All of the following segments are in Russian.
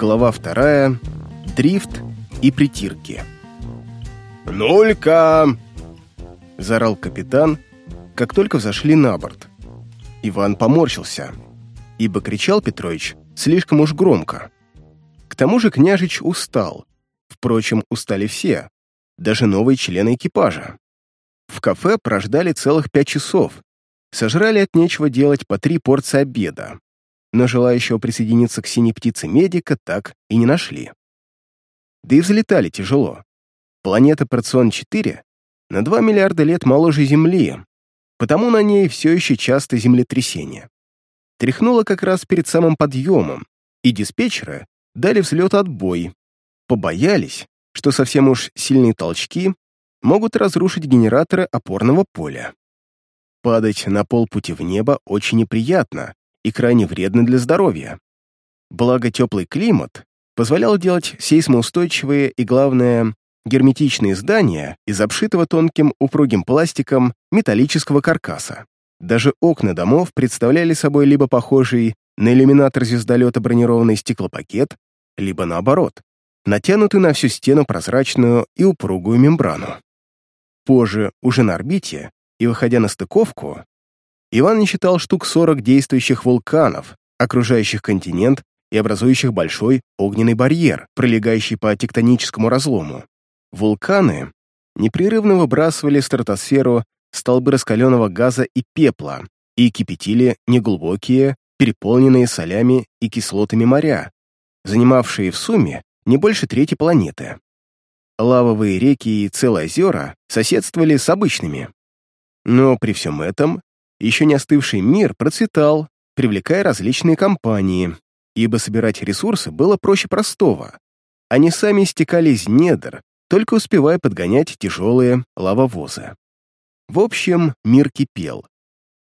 Глава вторая. Дрифт и притирки. «Нулька!» — заорал капитан, как только взошли на борт. Иван поморщился, ибо кричал Петрович слишком уж громко. К тому же княжич устал. Впрочем, устали все, даже новые члены экипажа. В кафе прождали целых пять часов, сожрали от нечего делать по три порции обеда, но желающего присоединиться к синей птице медика так и не нашли. Да и взлетали тяжело. Планета Парцион-4 на 2 миллиарда лет моложе Земли, потому на ней все еще часто землетрясения. Тряхнуло как раз перед самым подъемом, и диспетчеры дали взлет отбой, побоялись, что совсем уж сильные толчки могут разрушить генераторы опорного поля. Падать на полпути в небо очень неприятно и крайне вредно для здоровья. Благо теплый климат позволял делать сейсмоустойчивые и, главное, герметичные здания из обшитого тонким упругим пластиком металлического каркаса. Даже окна домов представляли собой либо похожий на иллюминатор звездолета бронированный стеклопакет, либо наоборот, натянутый на всю стену прозрачную и упругую мембрану. Позже, уже на орбите, и выходя на стыковку, Иван не считал штук 40 действующих вулканов, окружающих континент и образующих большой огненный барьер, пролегающий по тектоническому разлому. Вулканы непрерывно выбрасывали в стратосферу столбы раскаленного газа и пепла и кипятили неглубокие, переполненные солями и кислотами моря, занимавшие в сумме не больше трети планеты. Лавовые реки и целые озера соседствовали с обычными. Но при всем этом еще не остывший мир процветал, привлекая различные компании, ибо собирать ресурсы было проще простого. Они сами истекали из недр, только успевая подгонять тяжелые лавовозы. В общем, мир кипел.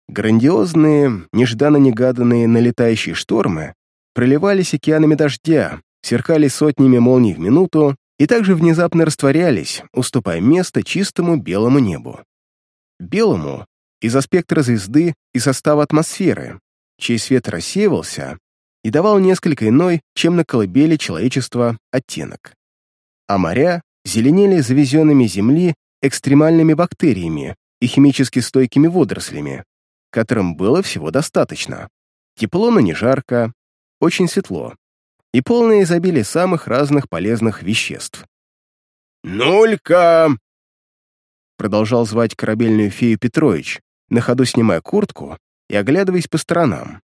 Грандиозные, нежданно-негаданные налетающие штормы проливались океанами дождя, сверкали сотнями молний в минуту и также внезапно растворялись, уступая место чистому белому небу. Белому из-за спектра звезды и состава атмосферы, чей свет рассеивался и давал несколько иной, чем на колыбели человечества, оттенок. А моря зеленели завезенными земли экстремальными бактериями и химически стойкими водорослями, которым было всего достаточно. Тепло, но не жарко, очень светло и полное изобилие самых разных полезных веществ. «Нулька!» Продолжал звать корабельную фею Петрович, на ходу снимая куртку и оглядываясь по сторонам.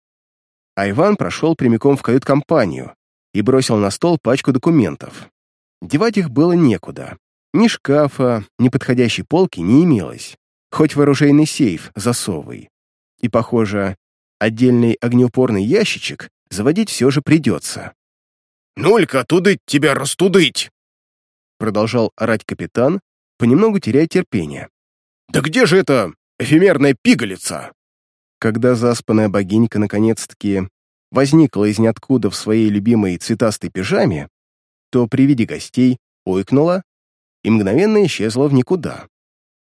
А Иван прошел прямиком в кают-компанию и бросил на стол пачку документов. Девать их было некуда. Ни шкафа, ни подходящей полки не имелось, хоть вооружейный сейф засовывай. И, похоже, отдельный огнеупорный ящичек заводить все же придется. «Нулька, тудыть тебя растудыть!» Продолжал орать капитан, понемногу теряя терпение. «Да где же эта эфемерная пигалица?» Когда заспанная богинька наконец-таки возникла из ниоткуда в своей любимой цветастой пижаме, то при виде гостей ойкнула и мгновенно исчезла в никуда.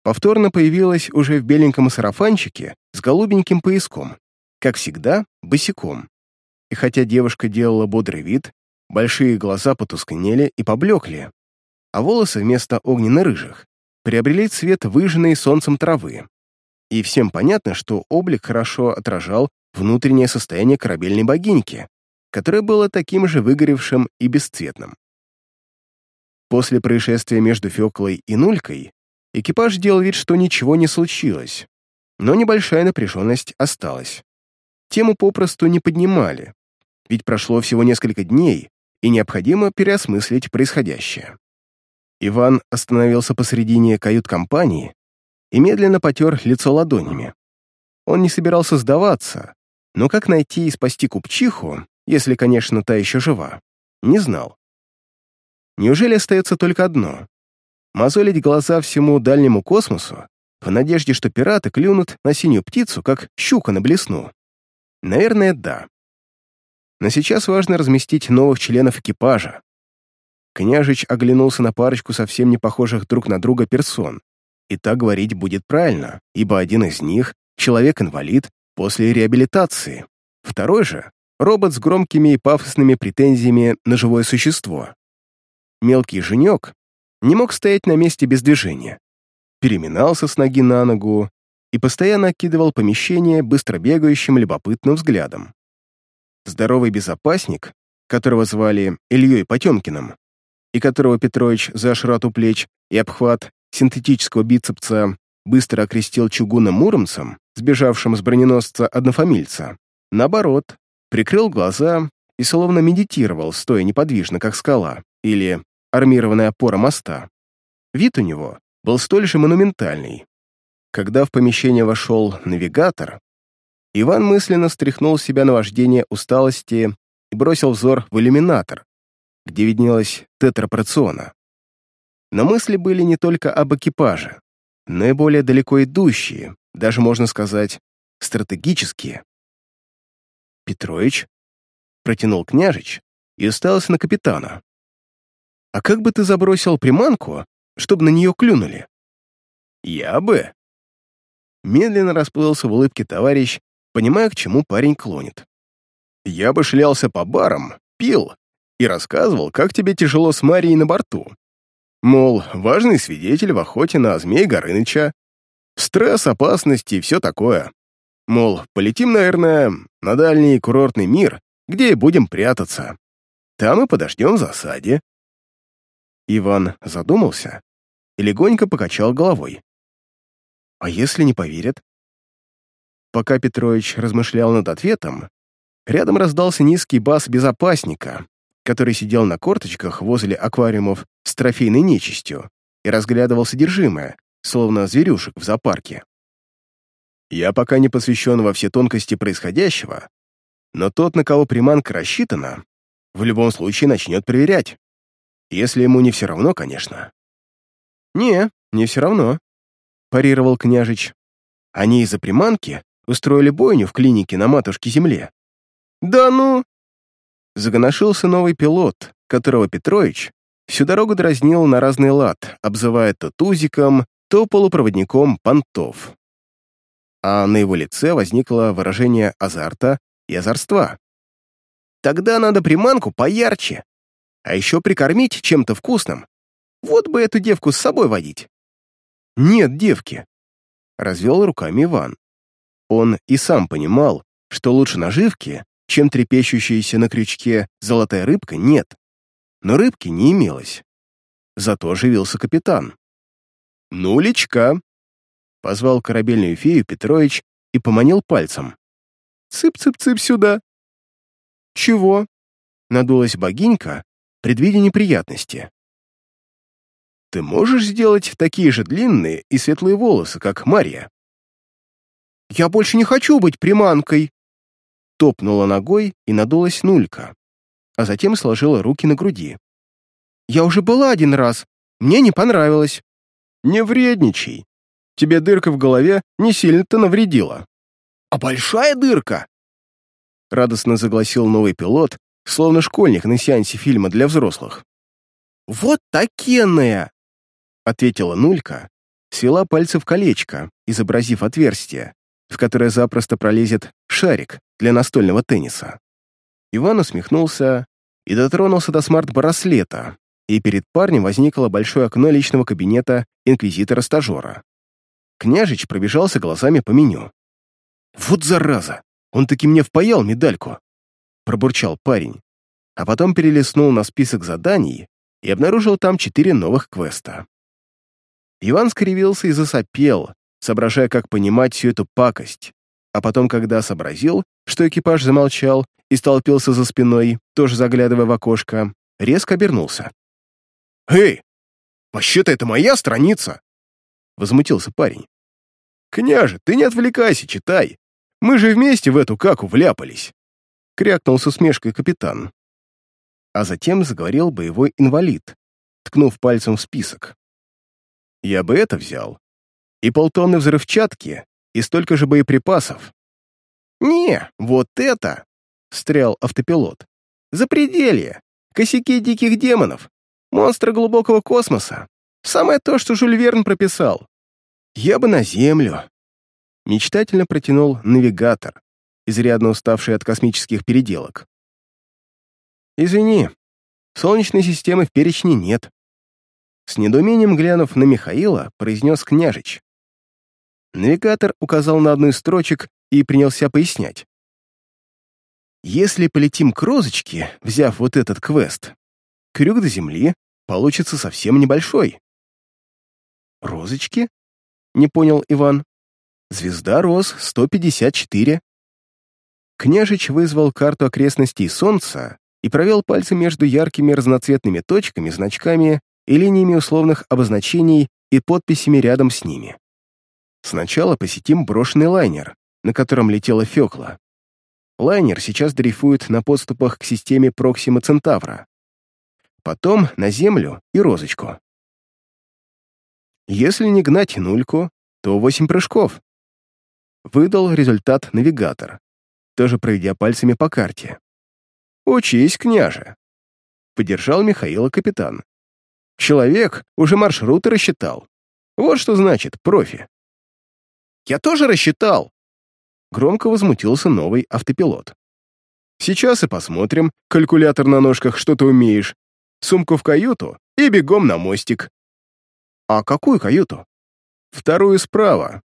Повторно появилась уже в беленьком сарафанчике с голубеньким пояском, как всегда, босиком. И хотя девушка делала бодрый вид, большие глаза потускнели и поблекли, а волосы вместо огненно-рыжих приобрели цвет выжженной солнцем травы. И всем понятно, что облик хорошо отражал внутреннее состояние корабельной богиньки, которое было таким же выгоревшим и бесцветным. После происшествия между Фёклой и Нулькой экипаж делал вид, что ничего не случилось, но небольшая напряженность осталась. Тему попросту не поднимали, ведь прошло всего несколько дней, и необходимо переосмыслить происходящее. Иван остановился посредине кают-компании и медленно потер лицо ладонями. Он не собирался сдаваться, но как найти и спасти купчиху, если, конечно, та еще жива, не знал. Неужели остается только одно? Мозолить глаза всему дальнему космосу в надежде, что пираты клюнут на синюю птицу, как щука на блесну? Наверное, да. Но сейчас важно разместить новых членов экипажа. Княжич оглянулся на парочку совсем не похожих друг на друга персон. И так говорить будет правильно, ибо один из них — человек-инвалид после реабилитации. Второй же робот с громкими и пафосными претензиями на живое существо. Мелкий женек не мог стоять на месте без движения. Переминался с ноги на ногу и постоянно окидывал помещение быстро бегающим любопытным взглядом. Здоровый безопасник, которого звали Ильей Потемкиным, и которого Петрович за шрату плеч и обхват синтетического бицепса быстро окрестил чугунным муромцем, сбежавшим с броненосца однофамильца, наоборот, прикрыл глаза и словно медитировал, стоя неподвижно, как скала, или армированная опора моста. Вид у него был столь же монументальный. Когда в помещение вошел навигатор, Иван мысленно стряхнул с себя наваждение усталости и бросил взор в иллюминатор, где виднелась тетрапорциона. Но мысли были не только об экипаже, но и более далеко идущие, даже, можно сказать, стратегические. «Петрович?» — протянул княжич и уставился на капитана. «А как бы ты забросил приманку, чтобы на нее клюнули?» «Я бы...» Медленно расплылся в улыбке товарищ, понимая, к чему парень клонит. «Я бы шлялся по барам, пил и рассказывал, как тебе тяжело с Марией на борту. Мол, важный свидетель в охоте на змей Горыныча, стресс, опасности и все такое. Мол, полетим, наверное, на дальний курортный мир, где и будем прятаться. Там и подождем в засаде. Иван задумался и легонько покачал головой. А если не поверят? Пока Петрович размышлял над ответом, рядом раздался низкий бас безопасника, который сидел на корточках возле аквариумов с трофейной нечистью и разглядывал содержимое, словно зверюшек в зоопарке. Я пока не посвящен во все тонкости происходящего, но тот, на кого приманка рассчитана, в любом случае начнет проверять. Если ему не все равно, конечно. «Не, не все равно», — парировал княжич. «Они из-за приманки устроили бойню в клинике на Матушке-Земле». «Да ну!» Загоношился новый пилот, которого Петрович всю дорогу дразнил на разный лад, обзывая то тузиком, то полупроводником понтов. А на его лице возникло выражение азарта и озорства. «Тогда надо приманку поярче, а еще прикормить чем-то вкусным. Вот бы эту девку с собой водить». «Нет девки», — развел руками Иван. Он и сам понимал, что лучше наживки, чем трепещущаяся на крючке золотая рыбка, нет. Но рыбки не имелось. Зато оживился капитан. «Ну, личка!» — позвал корабельную фею Петрович и поманил пальцем. «Цып-цып-цып сюда!» «Чего?» — надулась богинька, предвидя неприятности. «Ты можешь сделать такие же длинные и светлые волосы, как Мария?» «Я больше не хочу быть приманкой!» Топнула ногой и надулась нулька, а затем сложила руки на груди. «Я уже была один раз, мне не понравилось». «Не вредничай. Тебе дырка в голове не сильно-то навредила». «А большая дырка?» Радостно загласил новый пилот, словно школьник на сеансе фильма для взрослых. «Вот такенная!» — ответила Нулька, свела пальцы в колечко, изобразив отверстие, в которое запросто пролезет шарик для настольного тенниса. Иван усмехнулся и дотронулся до смарт-браслета, и перед парнем возникло большое окно личного кабинета инквизитора-стажера. Княжич пробежался глазами по меню. «Вот зараза! Он таки мне впаял медальку!» пробурчал парень, а потом перелистнул на список заданий и обнаружил там четыре новых квеста. Иван скривился и засопел, соображая, как понимать всю эту пакость. А потом, когда сообразил, что экипаж замолчал и столпился за спиной, тоже заглядывая в окошко, резко обернулся. «Эй, вообще-то это моя страница!» Возмутился парень. «Княже, ты не отвлекайся, читай. Мы же вместе в эту каку вляпались!» Крякнул с усмешкой капитан. А затем заговорил боевой инвалид, ткнув пальцем в список. «Я бы это взял, и полтонны взрывчатки, и столько же боеприпасов. «Не, вот это!» — встрял автопилот. «Запределье! Косяки диких демонов! Монстры глубокого космоса! Самое то, что Жюль Верн прописал! Я бы на Землю!» Мечтательно протянул навигатор, изрядно уставший от космических переделок. «Извини, Солнечной системы в перечне нет». С недоумением глянув на Михаила, произнес княжич. Навигатор указал на одну из строчек и принялся пояснять. «Если полетим к розочке, взяв вот этот квест, крюк до Земли получится совсем небольшой». «Розочки?» — не понял Иван. «Звезда Роз 154». Княжич вызвал карту окрестностей Солнца и провел пальцем между яркими разноцветными точками, значками и линиями условных обозначений и подписями рядом с ними. Сначала посетим брошенный лайнер, на котором летела Фёкла. Лайнер сейчас дрейфует на подступах к системе Проксима Центавра. Потом на Землю и Розочку. Если не гнать нульку, то восемь прыжков. Выдал результат навигатор, тоже проведя пальцами по карте. «Учись, княже!» Поддержал Михаила капитан. «Человек уже маршруты рассчитал. Вот что значит профи». «Я тоже рассчитал!» Громко возмутился новый автопилот. «Сейчас и посмотрим, калькулятор на ножках, что ты умеешь. Сумку в каюту и бегом на мостик». «А какую каюту?» «Вторую справа».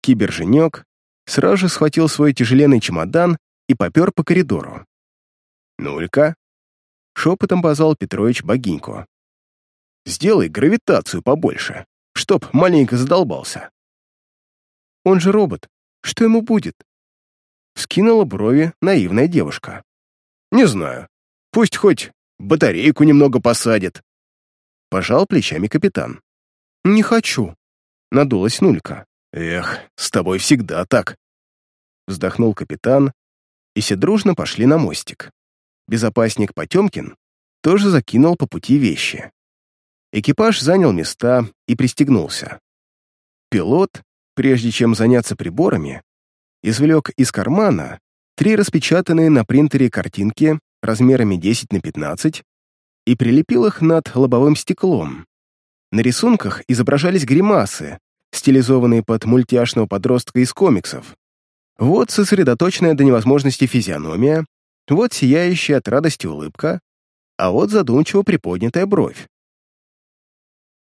Киберженек сразу же схватил свой тяжеленный чемодан и попер по коридору. «Нулька!» — шепотом позвал Петрович богиньку. «Сделай гравитацию побольше, чтоб маленько задолбался». «Он же робот. Что ему будет?» Скинула брови наивная девушка. «Не знаю. Пусть хоть батарейку немного посадит». Пожал плечами капитан. «Не хочу», — надулась Нулька. «Эх, с тобой всегда так», — вздохнул капитан, и все дружно пошли на мостик. Безопасник Потемкин тоже закинул по пути вещи. Экипаж занял места и пристегнулся. Пилот, прежде чем заняться приборами, извлек из кармана три распечатанные на принтере картинки размерами 10 на 15 и прилепил их над лобовым стеклом. На рисунках изображались гримасы, стилизованные под мультяшного подростка из комиксов. Вот сосредоточенная до невозможности физиономия, вот сияющая от радости улыбка, а вот задумчиво приподнятая бровь.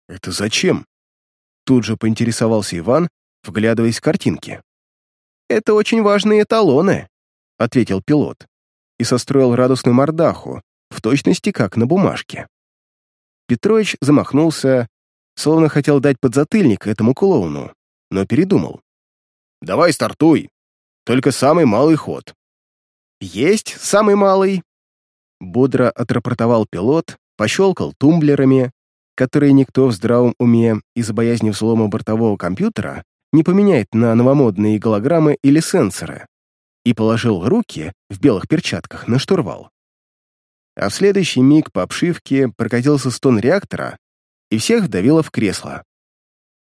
«Это зачем?» Тут же поинтересовался Иван, вглядываясь в картинки. «Это очень важные эталоны», — ответил пилот и состроил радостную мордаху, в точности как на бумажке. Петрович замахнулся, словно хотел дать подзатыльник этому клоуну, но передумал. «Давай стартуй, только самый малый ход». «Есть самый малый!» Бодро отрапортовал пилот, пощелкал тумблерами, которые никто в здравом уме из-за боязни взлома бортового компьютера не поменяет на новомодные голограммы или сенсоры, и положил руки в белых перчатках на штурвал. А в следующий миг по обшивке прокатился стон реактора, и всех вдавило в кресло.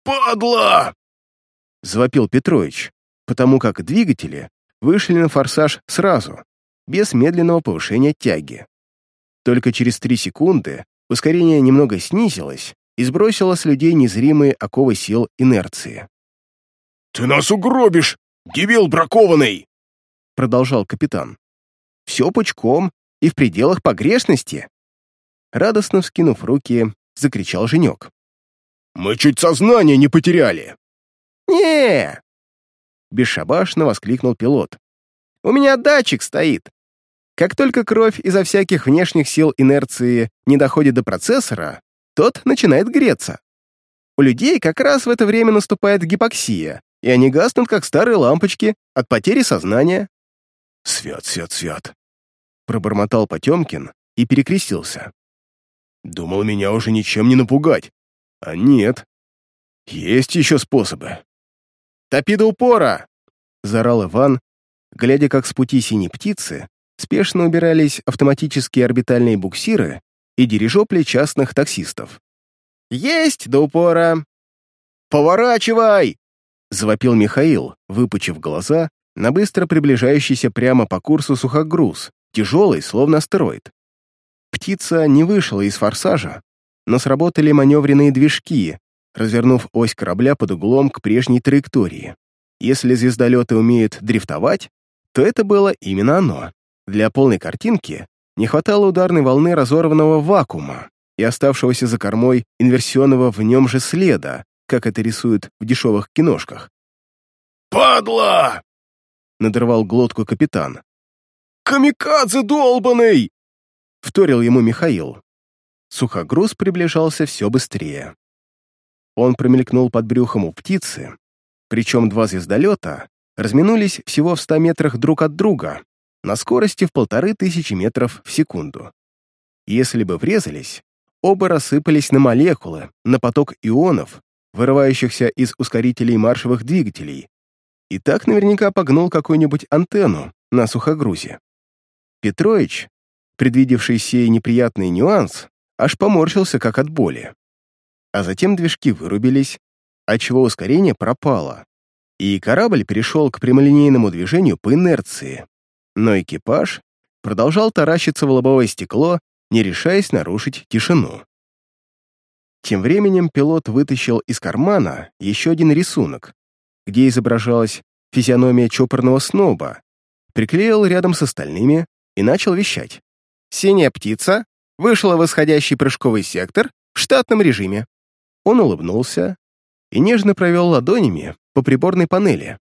«Падла!» — завопил Петрович, потому как двигатели вышли на форсаж сразу, без медленного повышения тяги. Только через три секунды ускорение немного снизилось и сбросило с людей незримые оковы сил инерции. «Ты нас угробишь, дебил бракованный!» продолжал капитан. «Все пучком и в пределах погрешности!» Радостно вскинув руки, закричал Женек. «Мы чуть сознание не потеряли!» не бесшабашно воскликнул пилот. «У меня датчик стоит. Как только кровь из-за всяких внешних сил инерции не доходит до процессора, тот начинает греться. У людей как раз в это время наступает гипоксия, и они гаснут, как старые лампочки, от потери сознания». «Свят, свят, свят», — пробормотал Потемкин и перекрестился. «Думал, меня уже ничем не напугать. А нет. Есть еще способы. «Топи до упора!» — заорал Иван, глядя, как с пути синей птицы спешно убирались автоматические орбитальные буксиры и дирижопли частных таксистов. «Есть до упора!» «Поворачивай!» — завопил Михаил, выпучив глаза на быстро приближающийся прямо по курсу сухогруз, тяжелый, словно астероид. Птица не вышла из форсажа, но сработали маневренные движки, развернув ось корабля под углом к прежней траектории. Если звездолеты умеют дрифтовать, то это было именно оно. Для полной картинки не хватало ударной волны разорванного вакуума и оставшегося за кормой инверсионного в нем же следа, как это рисуют в дешевых киношках. «Падла!» — надрывал глотку капитан. «Камикадзе долбаный!» — вторил ему Михаил. Сухогруз приближался все быстрее. Он промелькнул под брюхом у птицы, причем два звездолета разминулись всего в ста метрах друг от друга, на скорости в полторы тысячи метров в секунду. Если бы врезались, оба рассыпались на молекулы, на поток ионов, вырывающихся из ускорителей маршевых двигателей, и так наверняка погнул какую-нибудь антенну на сухогрузе. Петрович, предвидевший сей неприятный нюанс, аж поморщился как от боли. А затем движки вырубились, отчего ускорение пропало, и корабль перешел к прямолинейному движению по инерции, но экипаж продолжал таращиться в лобовое стекло, не решаясь нарушить тишину. Тем временем пилот вытащил из кармана еще один рисунок, где изображалась физиономия чопорного сноба, приклеил рядом с остальными и начал вещать. «Синяя птица вышла в исходящий прыжковый сектор в штатном режиме». Он улыбнулся и нежно провел ладонями по приборной панели.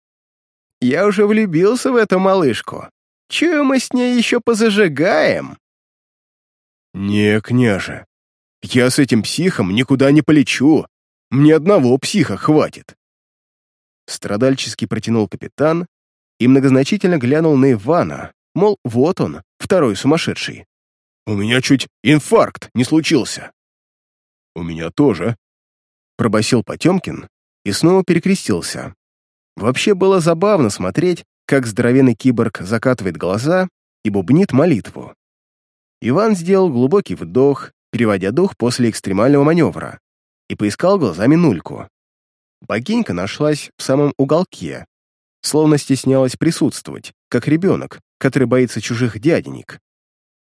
«Я уже влюбился в эту малышку. Чую, мы с ней еще позажигаем». «Не, княже, я с этим психом никуда не полечу. Мне одного психа хватит». Страдальчески протянул капитан и многозначительно глянул на Ивана, мол, вот он, второй сумасшедший. «У меня чуть инфаркт не случился». «У меня тоже», — пробасил Потемкин и снова перекрестился. Вообще было забавно смотреть, как здоровенный киборг закатывает глаза и бубнит молитву. Иван сделал глубокий вдох, переводя дух после экстремального маневра, и поискал глазами нульку. Богинька нашлась в самом уголке, словно стеснялась присутствовать, как ребенок, который боится чужих дяденек.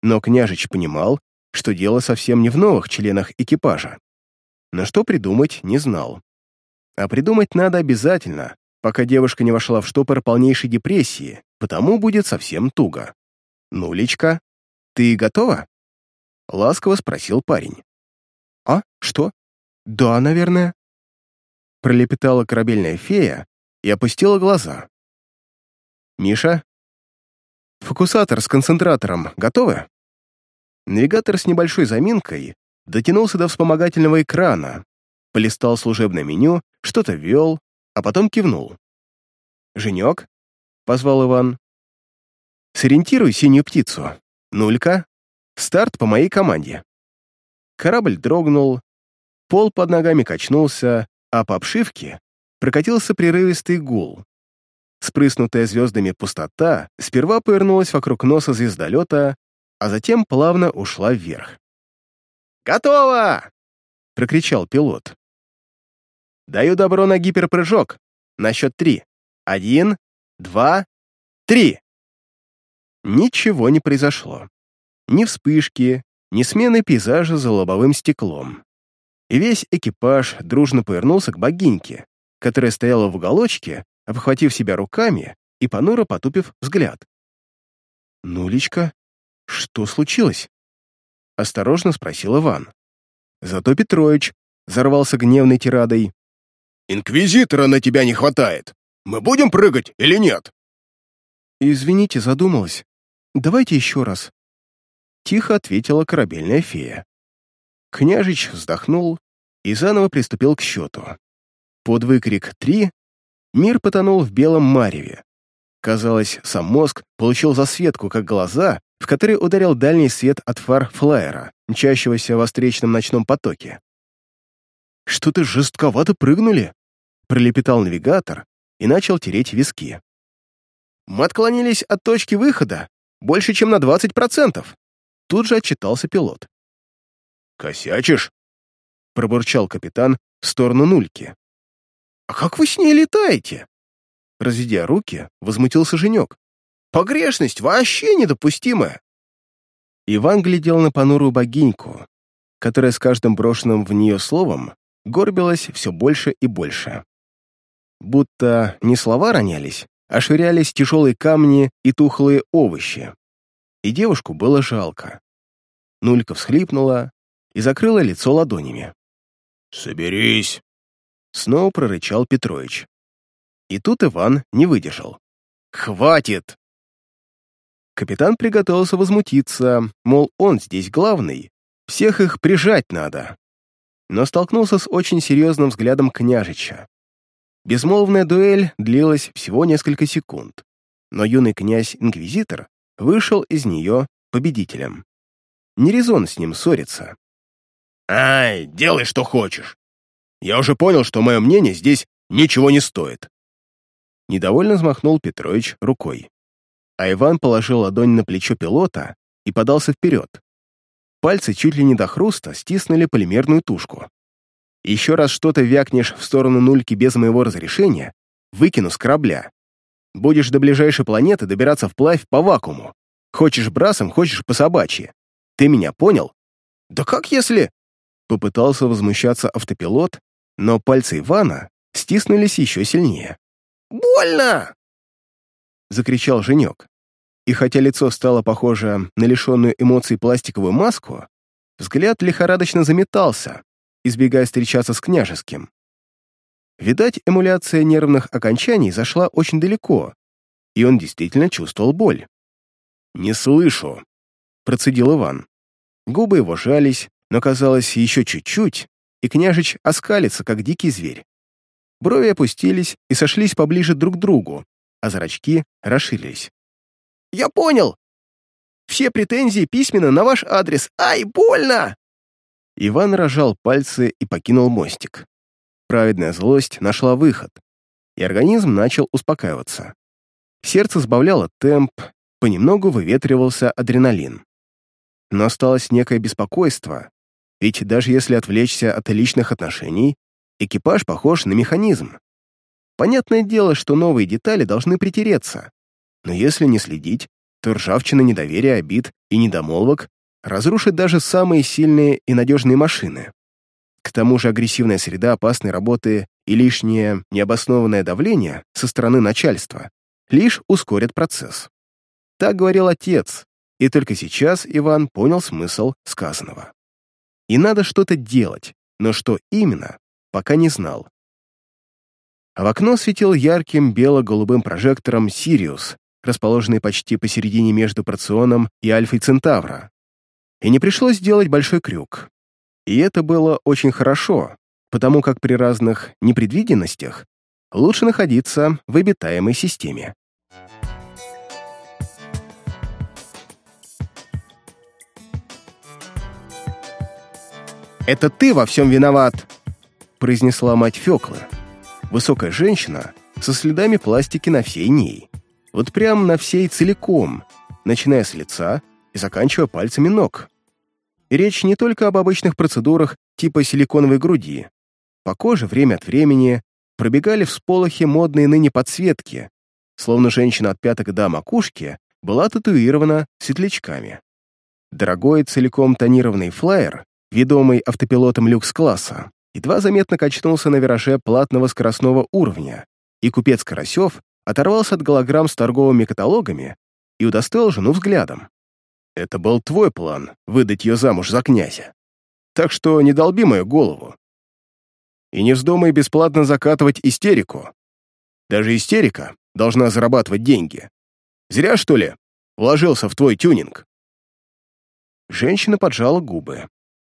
Но княжич понимал, что дело совсем не в новых членах экипажа. Но что придумать, не знал. А придумать надо обязательно, пока девушка не вошла в штопор полнейшей депрессии, потому будет совсем туго. «Нулечка, ты готова?» — ласково спросил парень. «А, что? Да, наверное». Пролепетала корабельная фея и опустила глаза. «Миша? Фокусатор с концентратором готовы?» Навигатор с небольшой заминкой дотянулся до вспомогательного экрана, полистал служебное меню, что-то ввел, а потом кивнул. «Женек?» — позвал Иван. «Сориентируй синюю птицу. Нулька. Старт по моей команде». Корабль дрогнул, пол под ногами качнулся, а по обшивке прокатился прерывистый гул. Спрыснутая звездами пустота сперва повернулась вокруг носа звездолета, а затем плавно ушла вверх. «Готово!» — прокричал пилот. «Даю добро на гиперпрыжок. На счет три. Один, два, три!» Ничего не произошло. Ни вспышки, ни смены пейзажа за лобовым стеклом. И весь экипаж дружно повернулся к богиньке, которая стояла в уголочке, обхватив себя руками и понуро потупив взгляд. «Нулечка, что случилось?» — осторожно спросил Иван. Зато Петрович взорвался гневной тирадой. «Инквизитора на тебя не хватает! Мы будем прыгать или нет?» «Извините, задумалась. Давайте еще раз». Тихо ответила корабельная фея. Княжич вздохнул и заново приступил к счету. Под выкрик «три» мир потонул в белом мареве. Казалось, сам мозг получил засветку, как глаза, в которые ударил дальний свет от фар флайера, мчащегося во встречном ночном потоке. «Что-то жестковато прыгнули», — пролепетал навигатор и начал тереть виски. «Мы отклонились от точки выхода больше, чем на 20%. Тут же отчитался пилот. «Косячишь?» — пробурчал капитан в сторону нульки. «А как вы с ней летаете?» Разведя руки, возмутился Женек. «Погрешность вообще недопустимая!» Иван глядел на понурую богиньку, которая с каждым брошенным в нее словом горбилась все больше и больше. Будто не слова ронялись, ошвырялись тяжелые камни и тухлые овощи. И девушку было жалко. Нулька всхлипнула и закрыла лицо ладонями. «Соберись!» Снова прорычал Петрович. И тут Иван не выдержал. «Хватит!» Капитан приготовился возмутиться, мол, он здесь главный, всех их прижать надо. Но столкнулся с очень серьезным взглядом княжича. Безмолвная дуэль длилась всего несколько секунд, но юный князь-инквизитор вышел из нее победителем. Не резон с ним ссориться. «Ай, делай, что хочешь. Я уже понял, что мое мнение здесь ничего не стоит». Недовольно взмахнул Петрович рукой. А Иван положил ладонь на плечо пилота и подался вперед. Пальцы чуть ли не до хруста стиснули полимерную тушку. Еще раз что-то вякнешь в сторону нульки без моего разрешения, выкину с корабля. Будешь до ближайшей планеты добираться вплавь по вакууму. Хочешь брасом, хочешь по собачьи. Ты меня понял? Да как если... Попытался возмущаться автопилот, но пальцы Ивана стиснулись еще сильнее. «Больно!» — закричал Женек. И хотя лицо стало похоже на лишенную эмоций пластиковую маску, взгляд лихорадочно заметался, избегая встречаться с княжеским. Видать, эмуляция нервных окончаний зашла очень далеко, и он действительно чувствовал боль. «Не слышу», — процедил Иван. Губы его жались, но казалось еще чуть-чуть, и княжич оскалится, как дикий зверь. Брови опустились и сошлись поближе друг к другу, а зрачки расширились. «Я понял! Все претензии письменно на ваш адрес. Ай, больно!» Иван рожал пальцы и покинул мостик. Праведная злость нашла выход, и организм начал успокаиваться. Сердце сбавляло темп, понемногу выветривался адреналин. Но осталось некое беспокойство, ведь даже если отвлечься от личных отношений, экипаж похож на механизм. Понятное дело, что новые детали должны притереться, но если не следить, то ржавчина недоверия, обид и недомолвок разрушит даже самые сильные и надежные машины. К тому же агрессивная среда опасной работы и лишнее необоснованное давление со стороны начальства лишь ускорят процесс. Так говорил отец, и только сейчас Иван понял смысл сказанного. И надо что-то делать, но что именно, пока не знал. А в окно светил ярким бело-голубым прожектором «Сириус», расположенный почти посередине между Проционом и Альфой Центавра. И не пришлось делать большой крюк. И это было очень хорошо, потому как при разных непредвиденностях лучше находиться в обитаемой системе. «Это ты во всем виноват!» произнесла мать Фёклы. Высокая женщина со следами пластики на всей ней. Вот прям на всей целиком, начиная с лица и заканчивая пальцами ног. Речь не только об обычных процедурах типа силиконовой груди. По коже время от времени пробегали всполохи модные ныне подсветки, словно женщина от пяток до макушки была татуирована светлячками. Дорогой целиком тонированный флайер ведомый автопилотом люкс-класса, едва заметно качнулся на вираже платного скоростного уровня, и купец Карасев оторвался от голограмм с торговыми каталогами и удостоил жену взглядом. «Это был твой план — выдать ее замуж за князя. Так что не долби мою голову. И не вздумай бесплатно закатывать истерику. Даже истерика должна зарабатывать деньги. Зря, что ли, вложился в твой тюнинг?» Женщина поджала губы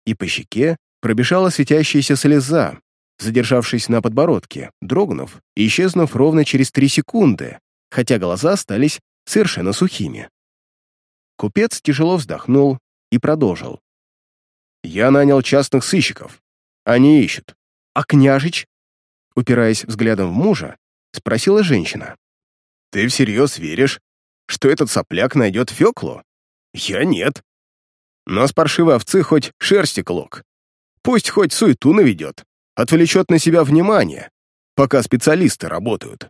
и по щеке пробежала светящаяся слеза, задержавшись на подбородке, дрогнув и исчезнув ровно через три секунды, хотя глаза остались совершенно сухими. Купец тяжело вздохнул и продолжил. «Я нанял частных сыщиков. Они ищут. А княжич?» Упираясь взглядом в мужа, спросила женщина. «Ты всерьез веришь, что этот сопляк найдет Феклу? Я нет. Но с паршивой овцы хоть шерсти клок. Пусть хоть суету наведет, отвлечет на себя внимание, пока специалисты работают.